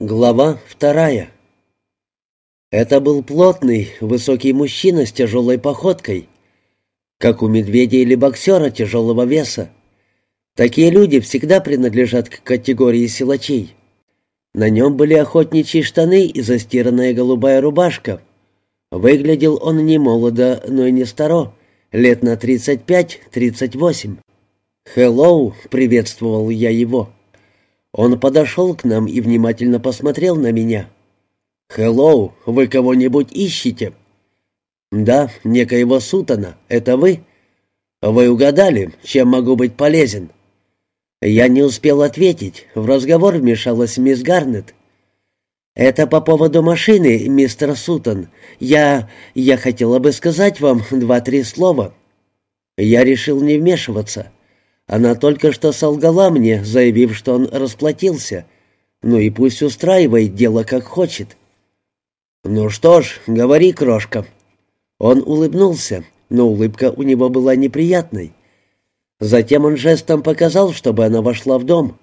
Глава вторая. Это был плотный, высокий мужчина с тяжелой походкой, как у медведя или боксера тяжелого веса. Такие люди всегда принадлежат к категории силачей. На нем были охотничьи штаны и застиранная голубая рубашка. Выглядел он не молодо, но и не старо, лет на 35-38. «Хеллоу!» — приветствовал я его. Он подошел к нам и внимательно посмотрел на меня. «Хеллоу, вы кого-нибудь ищете?» «Да, некоего Сутана. Это вы?» «Вы угадали, чем могу быть полезен?» Я не успел ответить. В разговор вмешалась мисс Гарнет. «Это по поводу машины, мистер Сутан. Я... я хотела бы сказать вам два-три слова». Я решил не вмешиваться. Она только что солгала мне, заявив, что он расплатился. Ну и пусть устраивает дело как хочет. «Ну что ж, говори, крошка». Он улыбнулся, но улыбка у него была неприятной. Затем он жестом показал, чтобы она вошла в дом.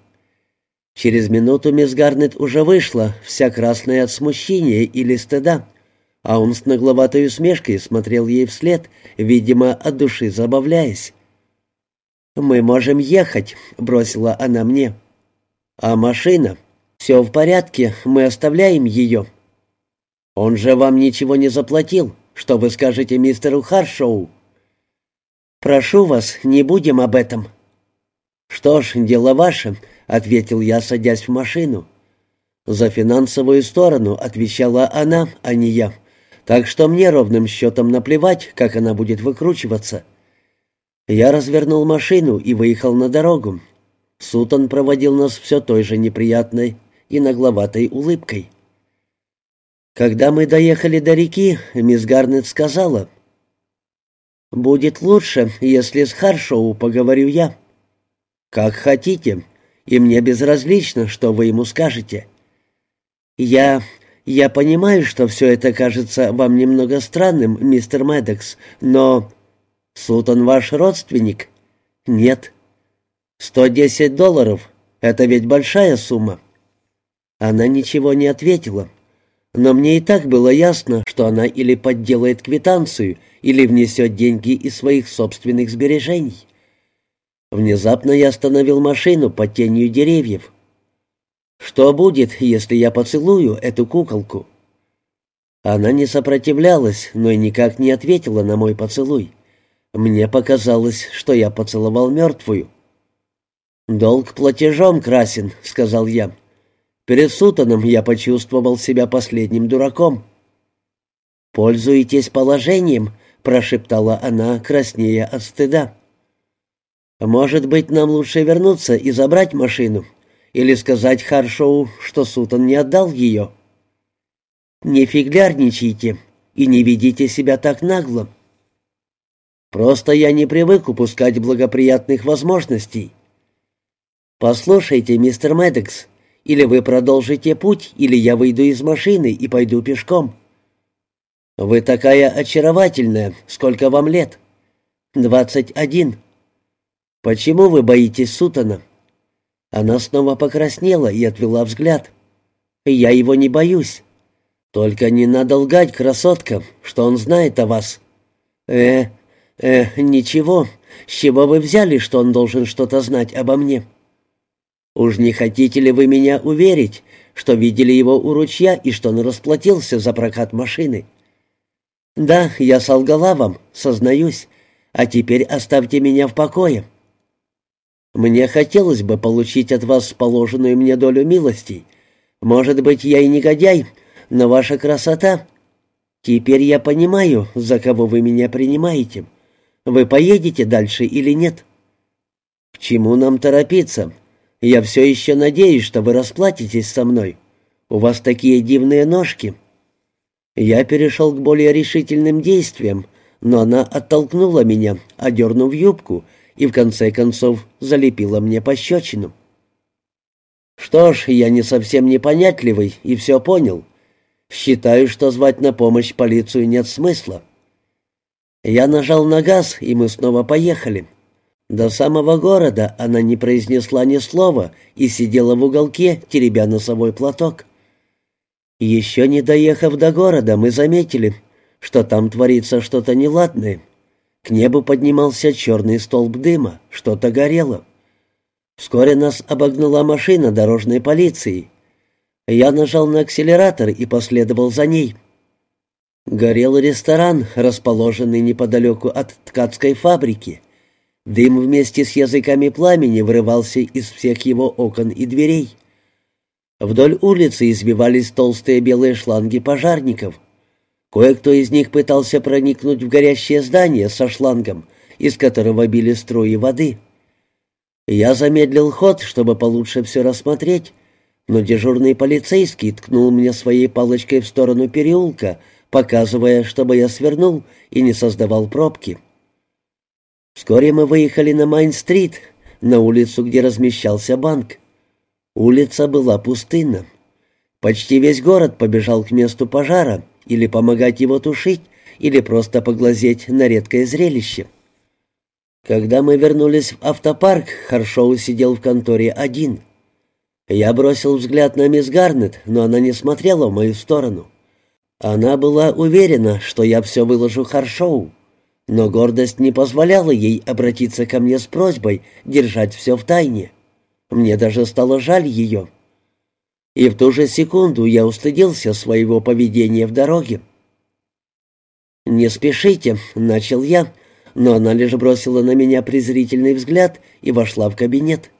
Через минуту мисс Гарнет уже вышла, вся красная от смущения или стыда, а он с нагловатой усмешкой смотрел ей вслед, видимо, от души забавляясь. «Мы можем ехать», — бросила она мне. «А машина? Все в порядке, мы оставляем ее». «Он же вам ничего не заплатил. Что вы скажете мистеру Харшоу?» «Прошу вас, не будем об этом». «Что ж, дело ваше», — ответил я, садясь в машину. За финансовую сторону отвечала она, а не я, так что мне ровным счетом наплевать, как она будет выкручиваться. Я развернул машину и выехал на дорогу. Сутон проводил нас все той же неприятной и нагловатой улыбкой. Когда мы доехали до реки, мисс Гарнет сказала, «Будет лучше, если с Харшоу поговорю я». «Как хотите, и мне безразлично, что вы ему скажете». «Я... я понимаю, что все это кажется вам немного странным, мистер Медекс, но «Сутон ваш родственник?» «Нет». «Сто десять долларов? Это ведь большая сумма». Она ничего не ответила. Но мне и так было ясно, что она или подделает квитанцию, или внесет деньги из своих собственных сбережений. Внезапно я остановил машину под тенью деревьев. Что будет, если я поцелую эту куколку? Она не сопротивлялась, но и никак не ответила на мой поцелуй. Мне показалось, что я поцеловал мертвую. «Долг платежом красен», — сказал я. Перед Сутаном я почувствовал себя последним дураком. «Пользуетесь положением», — прошептала она, краснея от стыда. «Может быть, нам лучше вернуться и забрать машину, или сказать Харшоу, что Сутан не отдал ее?» «Не фиглярничайте и не ведите себя так нагло. Просто я не привык упускать благоприятных возможностей. Послушайте, мистер Медекс, или вы продолжите путь, или я выйду из машины и пойду пешком. Вы такая очаровательная. Сколько вам лет? Двадцать один. Почему вы боитесь Сутана? Она снова покраснела и отвела взгляд. Я его не боюсь. Только не надо лгать, красотка, что он знает о вас. Э, «Э, ничего. С чего вы взяли, что он должен что-то знать обо мне?» «Уж не хотите ли вы меня уверить, что видели его у ручья и что он расплатился за прокат машины?» «Да, я солгала вам, сознаюсь. А теперь оставьте меня в покое». «Мне хотелось бы получить от вас положенную мне долю милостей. Может быть, я и негодяй, но ваша красота...» «Теперь я понимаю, за кого вы меня принимаете». Вы поедете дальше или нет?» «К чему нам торопиться? Я все еще надеюсь, что вы расплатитесь со мной. У вас такие дивные ножки». Я перешел к более решительным действиям, но она оттолкнула меня, одернув юбку, и в конце концов залепила мне пощечину. «Что ж, я не совсем непонятливый и все понял. Считаю, что звать на помощь полицию нет смысла. Я нажал на газ, и мы снова поехали. До самого города она не произнесла ни слова и сидела в уголке, теребя носовой платок. Еще не доехав до города, мы заметили, что там творится что-то неладное. К небу поднимался черный столб дыма, что-то горело. Вскоре нас обогнала машина дорожной полиции. Я нажал на акселератор и последовал за ней. Горел ресторан, расположенный неподалеку от ткацкой фабрики. Дым вместе с языками пламени вырывался из всех его окон и дверей. Вдоль улицы избивались толстые белые шланги пожарников. Кое-кто из них пытался проникнуть в горящее здание со шлангом, из которого били струи воды. Я замедлил ход, чтобы получше все рассмотреть, но дежурный полицейский ткнул мне своей палочкой в сторону переулка, показывая, чтобы я свернул и не создавал пробки. Вскоре мы выехали на Майн-стрит, на улицу, где размещался банк. Улица была пустынна. Почти весь город побежал к месту пожара, или помогать его тушить, или просто поглазеть на редкое зрелище. Когда мы вернулись в автопарк, Харшоу сидел в конторе один. Я бросил взгляд на мисс Гарнет, но она не смотрела в мою сторону. Она была уверена, что я все выложу Харшоу, но гордость не позволяла ей обратиться ко мне с просьбой держать все в тайне. Мне даже стало жаль ее. И в ту же секунду я устыдился своего поведения в дороге. «Не спешите», — начал я, но она лишь бросила на меня презрительный взгляд и вошла в кабинет.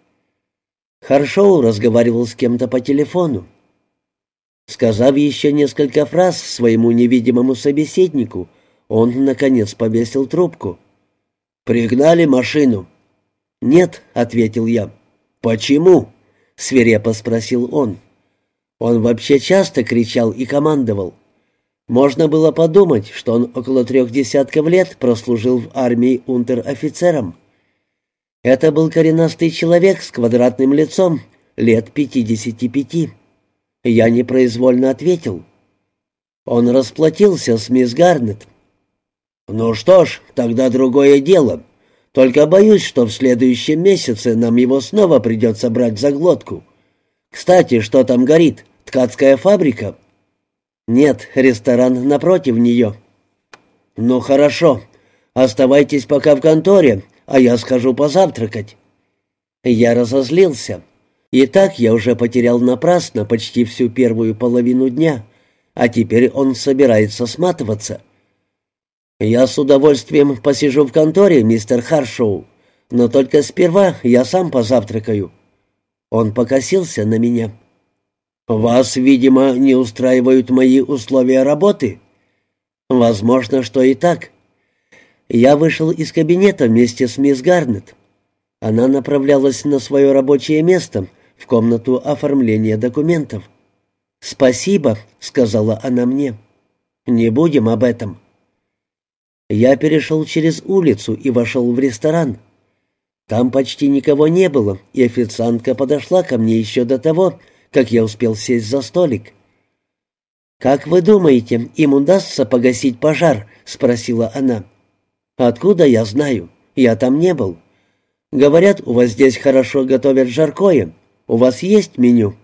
Харшоу разговаривал с кем-то по телефону. Сказав еще несколько фраз своему невидимому собеседнику, он, наконец, повесил трубку. «Пригнали машину?» «Нет», — ответил я. «Почему?» — свирепо спросил он. Он вообще часто кричал и командовал. Можно было подумать, что он около трех десятков лет прослужил в армии унтер-офицером. Это был коренастый человек с квадратным лицом, лет пятидесяти пяти. Я непроизвольно ответил. Он расплатился с мисс Гарнет. «Ну что ж, тогда другое дело. Только боюсь, что в следующем месяце нам его снова придется брать за глотку. Кстати, что там горит? Ткацкая фабрика?» «Нет, ресторан напротив нее». «Ну хорошо. Оставайтесь пока в конторе, а я схожу позавтракать». Я разозлился. И так я уже потерял напрасно почти всю первую половину дня, а теперь он собирается сматываться. «Я с удовольствием посижу в конторе, мистер Харшоу, но только сперва я сам позавтракаю». Он покосился на меня. «Вас, видимо, не устраивают мои условия работы?» «Возможно, что и так». Я вышел из кабинета вместе с мисс Гарнет. Она направлялась на свое рабочее место, в комнату оформления документов. «Спасибо», — сказала она мне. «Не будем об этом». Я перешел через улицу и вошел в ресторан. Там почти никого не было, и официантка подошла ко мне еще до того, как я успел сесть за столик. «Как вы думаете, им удастся погасить пожар?» — спросила она. «Откуда я знаю? Я там не был. Говорят, у вас здесь хорошо готовят жаркое. У вас есть меню?»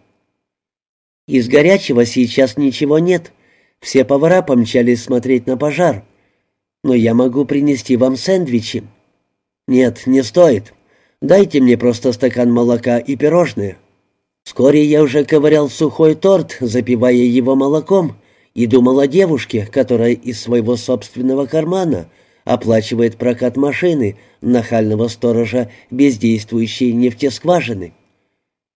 «Из горячего сейчас ничего нет. Все повара помчались смотреть на пожар но я могу принести вам сэндвичи». «Нет, не стоит. Дайте мне просто стакан молока и пирожные». Вскоре я уже ковырял сухой торт, запивая его молоком, и думал о девушке, которая из своего собственного кармана оплачивает прокат машины нахального сторожа бездействующей нефтескважины.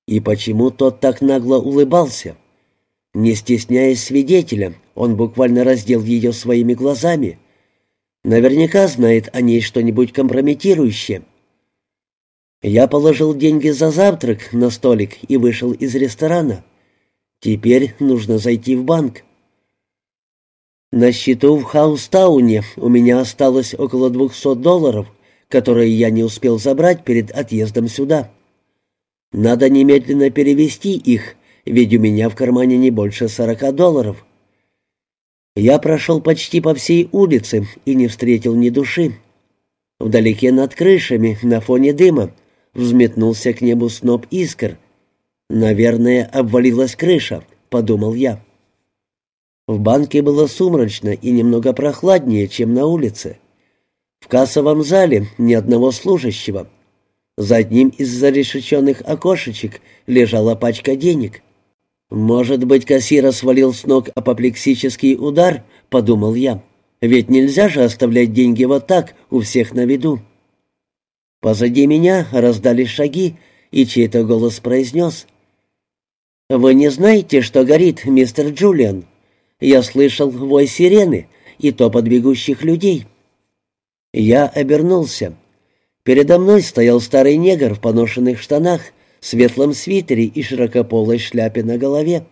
И почему тот так нагло улыбался? Не стесняясь свидетеля, он буквально раздел ее своими глазами — Наверняка знает о ней что-нибудь компрометирующее. Я положил деньги за завтрак на столик и вышел из ресторана. Теперь нужно зайти в банк. На счету в Хаустауне у меня осталось около двухсот долларов, которые я не успел забрать перед отъездом сюда. Надо немедленно перевести их, ведь у меня в кармане не больше сорока долларов. Я прошел почти по всей улице и не встретил ни души. Вдалеке над крышами, на фоне дыма, взметнулся к небу сноп искр. «Наверное, обвалилась крыша», — подумал я. В банке было сумрачно и немного прохладнее, чем на улице. В кассовом зале ни одного служащего. За одним из зарешеченных окошечек лежала пачка денег. «Может быть, кассира свалил с ног апоплексический удар?» — подумал я. «Ведь нельзя же оставлять деньги вот так, у всех на виду». Позади меня раздались шаги, и чей-то голос произнес. «Вы не знаете, что горит, мистер Джулиан? Я слышал вой сирены и топот бегущих людей». Я обернулся. Передо мной стоял старый негр в поношенных штанах, светлом свитере и широкополой шляпе на голове.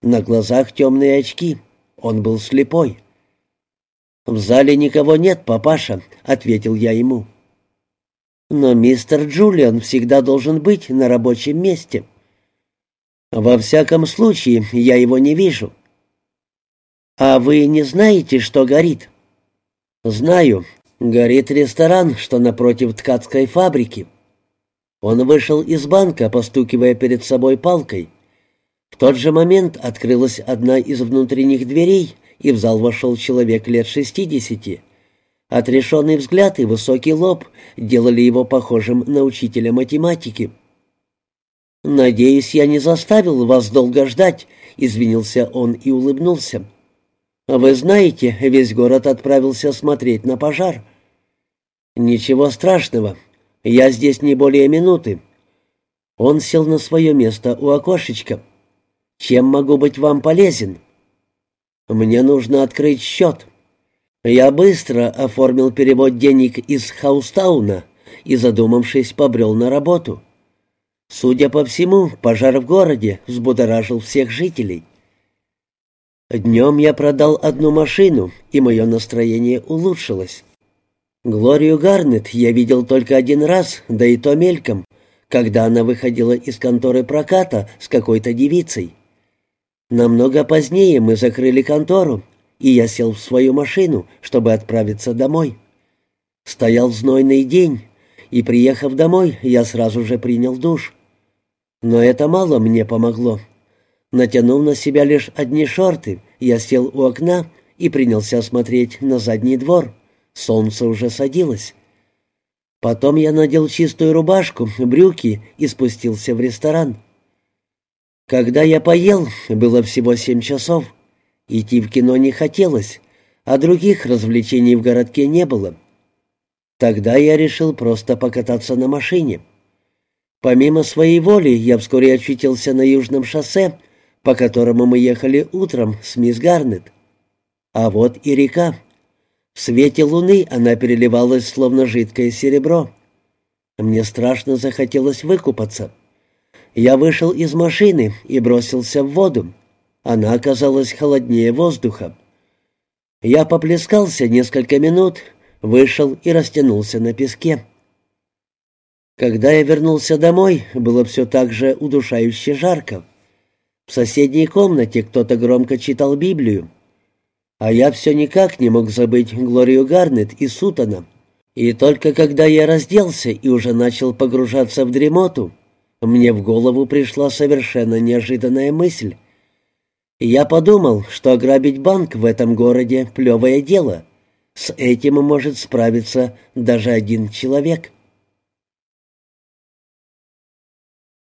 На глазах темные очки. Он был слепой. «В зале никого нет, папаша», — ответил я ему. «Но мистер Джулиан всегда должен быть на рабочем месте». «Во всяком случае, я его не вижу». «А вы не знаете, что горит?» «Знаю. Горит ресторан, что напротив ткацкой фабрики». Он вышел из банка, постукивая перед собой палкой. В тот же момент открылась одна из внутренних дверей, и в зал вошел человек лет шестидесяти. Отрешенный взгляд и высокий лоб делали его похожим на учителя математики. «Надеюсь, я не заставил вас долго ждать», — извинился он и улыбнулся. «Вы знаете, весь город отправился смотреть на пожар». «Ничего страшного. Я здесь не более минуты». Он сел на свое место у окошечка. «Чем могу быть вам полезен?» «Мне нужно открыть счет». Я быстро оформил перевод денег из Хаустауна и, задумавшись, побрел на работу. Судя по всему, пожар в городе взбудоражил всех жителей. Днем я продал одну машину, и мое настроение улучшилось. Глорию Гарнет я видел только один раз, да и то мельком, когда она выходила из конторы проката с какой-то девицей. Намного позднее мы закрыли контору, и я сел в свою машину, чтобы отправиться домой. Стоял знойный день, и, приехав домой, я сразу же принял душ. Но это мало мне помогло. Натянув на себя лишь одни шорты, я сел у окна и принялся смотреть на задний двор. Солнце уже садилось. Потом я надел чистую рубашку, брюки и спустился в ресторан. Когда я поел, было всего семь часов. Идти в кино не хотелось, а других развлечений в городке не было. Тогда я решил просто покататься на машине. Помимо своей воли, я вскоре очутился на южном шоссе, по которому мы ехали утром с мисс Гарнет. А вот и река. В свете луны она переливалась, словно жидкое серебро. Мне страшно захотелось выкупаться. Я вышел из машины и бросился в воду. Она оказалась холоднее воздуха. Я поплескался несколько минут, вышел и растянулся на песке. Когда я вернулся домой, было все так же удушающе жарко. В соседней комнате кто-то громко читал Библию. А я все никак не мог забыть Глорию Гарнет и Сутана. И только когда я разделся и уже начал погружаться в дремоту, мне в голову пришла совершенно неожиданная мысль. Я подумал, что ограбить банк в этом городе — плевое дело. С этим может справиться даже один человек.